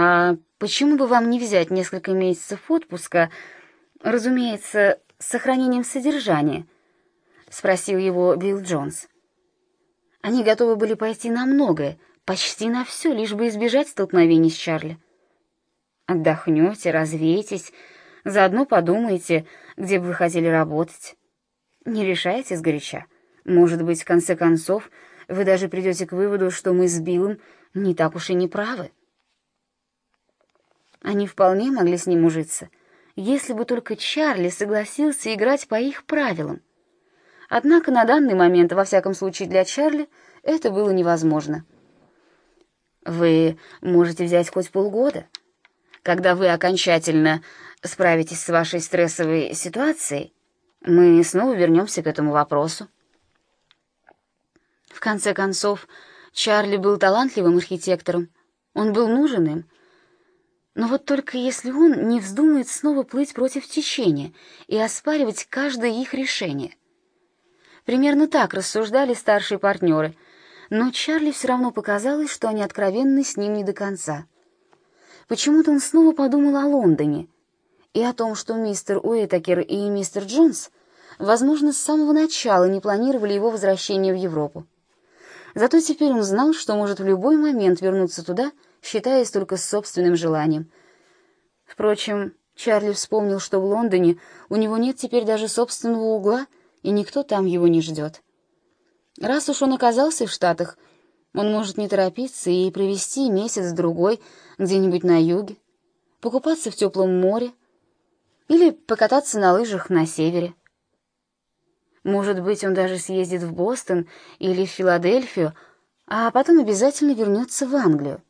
«А почему бы вам не взять несколько месяцев отпуска, разумеется, с сохранением содержания?» — спросил его Билл Джонс. Они готовы были пойти на многое, почти на все, лишь бы избежать столкновений с Чарли. Отдохнете, развеетесь, заодно подумайте, где бы вы хотели работать. Не решайте сгоряча. Может быть, в конце концов, вы даже придете к выводу, что мы с Биллом не так уж и не правы. Они вполне могли с ним ужиться, если бы только Чарли согласился играть по их правилам. Однако на данный момент, во всяком случае для Чарли, это было невозможно. Вы можете взять хоть полгода. Когда вы окончательно справитесь с вашей стрессовой ситуацией, мы снова вернемся к этому вопросу. В конце концов, Чарли был талантливым архитектором. Он был нужен им. Но вот только если он не вздумает снова плыть против течения и оспаривать каждое их решение. Примерно так рассуждали старшие партнеры, но Чарли все равно показалось, что они откровенны с ним не до конца. Почему-то он снова подумал о Лондоне и о том, что мистер Уэйтакер и мистер Джонс, возможно, с самого начала не планировали его возвращение в Европу. Зато теперь он знал, что может в любой момент вернуться туда, считаясь только собственным желанием. Впрочем, Чарли вспомнил, что в Лондоне у него нет теперь даже собственного угла, и никто там его не ждет. Раз уж он оказался в Штатах, он может не торопиться и провести месяц-другой где-нибудь на юге, покупаться в теплом море или покататься на лыжах на севере. Может быть, он даже съездит в Бостон или в Филадельфию, а потом обязательно вернется в Англию.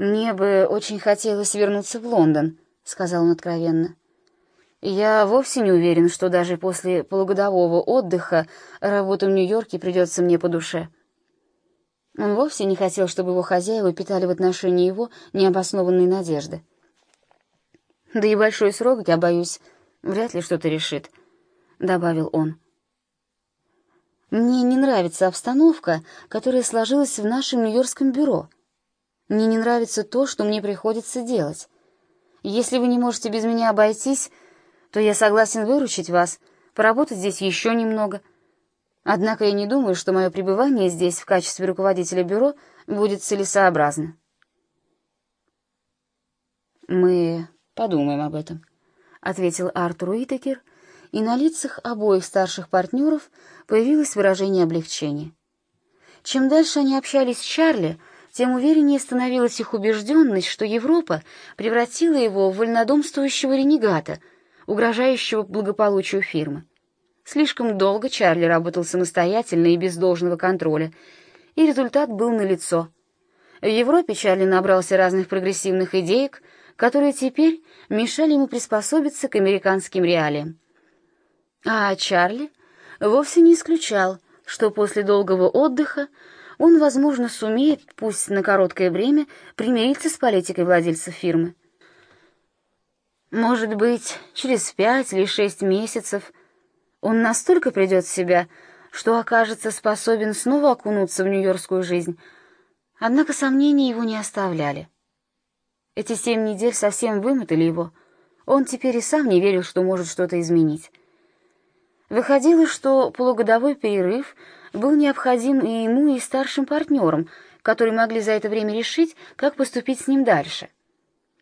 «Мне бы очень хотелось вернуться в Лондон», — сказал он откровенно. «Я вовсе не уверен, что даже после полугодового отдыха работа в Нью-Йорке придется мне по душе». Он вовсе не хотел, чтобы его хозяева питали в отношении его необоснованные надежды. «Да и большой срок, я боюсь, вряд ли что-то решит», — добавил он. «Мне не нравится обстановка, которая сложилась в нашем нью-йоркском бюро. Мне не нравится то, что мне приходится делать. Если вы не можете без меня обойтись, то я согласен выручить вас, поработать здесь еще немного. Однако я не думаю, что мое пребывание здесь в качестве руководителя бюро будет целесообразно». «Мы подумаем об этом», — ответил Артур Уитакер, и на лицах обоих старших партнеров появилось выражение облегчения. Чем дальше они общались с Чарли, тем увереннее становилась их убежденность, что Европа превратила его в вольнодумствующего ренегата, угрожающего благополучию фирмы. Слишком долго Чарли работал самостоятельно и без должного контроля, и результат был налицо. В Европе Чарли набрался разных прогрессивных идеек, которые теперь мешали ему приспособиться к американским реалиям. А Чарли вовсе не исключал, что после долгого отдыха он, возможно, сумеет, пусть на короткое время, примириться с политикой владельца фирмы. Может быть, через пять или шесть месяцев он настолько придет в себя, что окажется способен снова окунуться в нью-йоркскую жизнь. Однако сомнения его не оставляли. Эти семь недель совсем вымотали его. Он теперь и сам не верил, что может что-то изменить. Выходило, что полугодовой перерыв был необходим и ему, и старшим партнерам, которые могли за это время решить, как поступить с ним дальше —